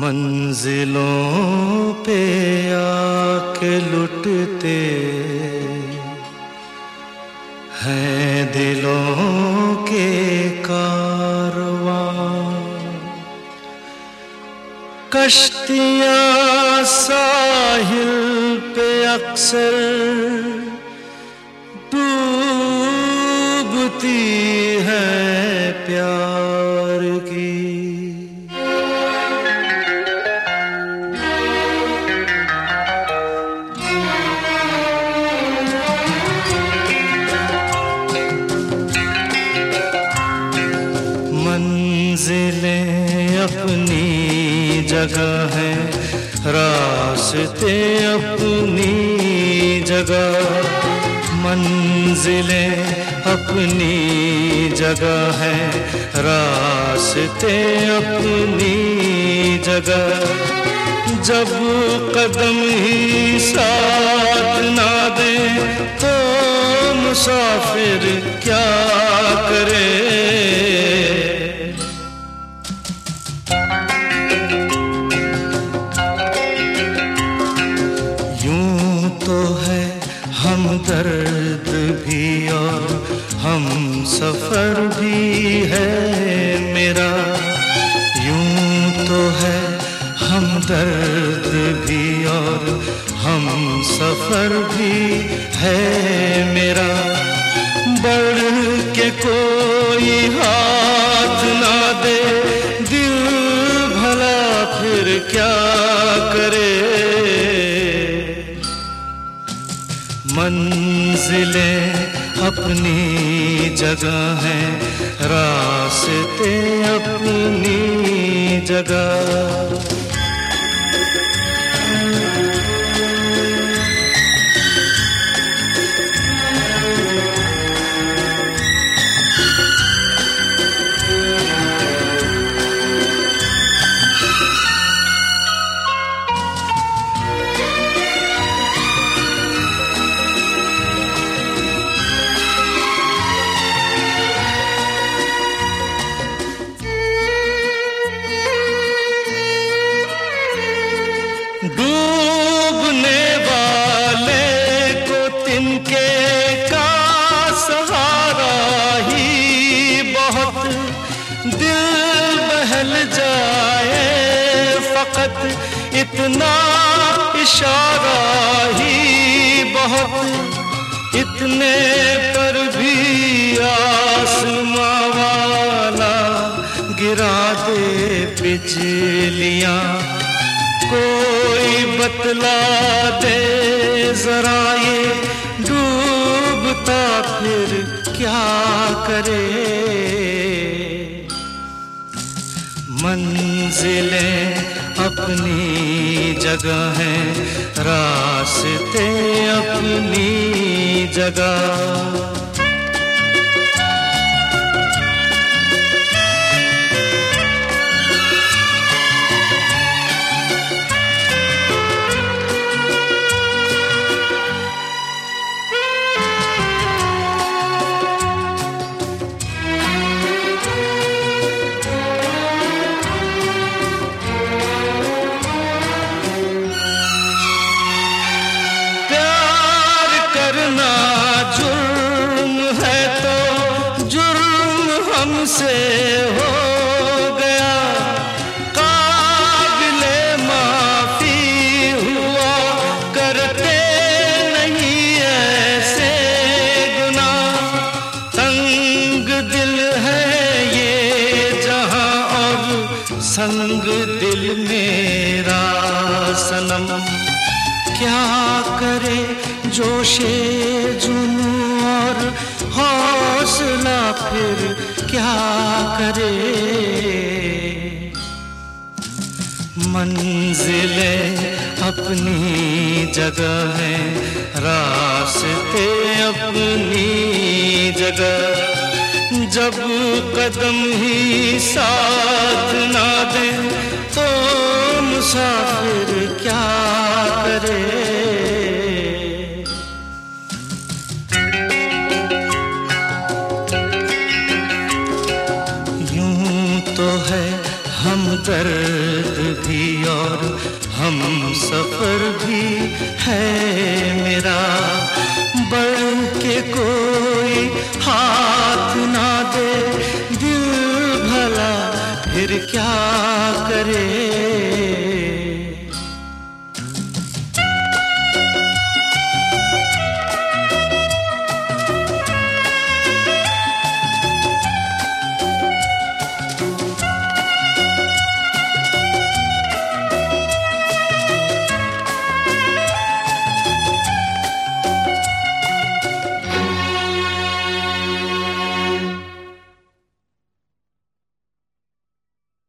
मंजिलों पे आके लुटते हैं दिलों के कारवां। कश्तियाँ साहिल पे अक्सर डूबती है प्यार की। मंजिलें अपनी जगह है रास्ते अपनी जगह। मंजिलें अपनी जगह है। रास्ते अपनी जगह। जब कदम ही साथ ना दे तो मुसाफिर क्या करे? यूँ तो है हम दर्द भी और हम सफ़र भी है मेरा। यूँ तो है हम दर्द भी और हम सफ़र भी है मेरा। बढ़ के कोई हाथ ना दे, दिल भला फिर क्या करे? मंजिलें अपनी जगह है। रास्ते अपनी जगह। तिनके का सहारा ही बहुत। दिल बहल जाए फकत इतना इशारा ही बहुत। इतने पर भी आसमां वाला गिरा दे बिजलियाँ। कोई बतला दे जरा ये डूबता फिर क्या करे? मंजिलें अपनी जगह हैं रास्ते अपनी जगह। हमसे हो गया। काबिले माफ़ी हुआ। करते नहीं ऐसे गुना। तंग दिल है ये जहाँ और संग दिल मेरा सनम। क्या करे जोशे जुनू और हौसला फिर क्या करे? मंजिलें अपनी जगह है, रास्ते अपनी जगह। जब कदम ही साथ ना दे तो मुसाफिर क्या करे? सफ़र भी है मेरा। बढ़ के कोई हाथ ना दे, दिल भला फिर क्या करे?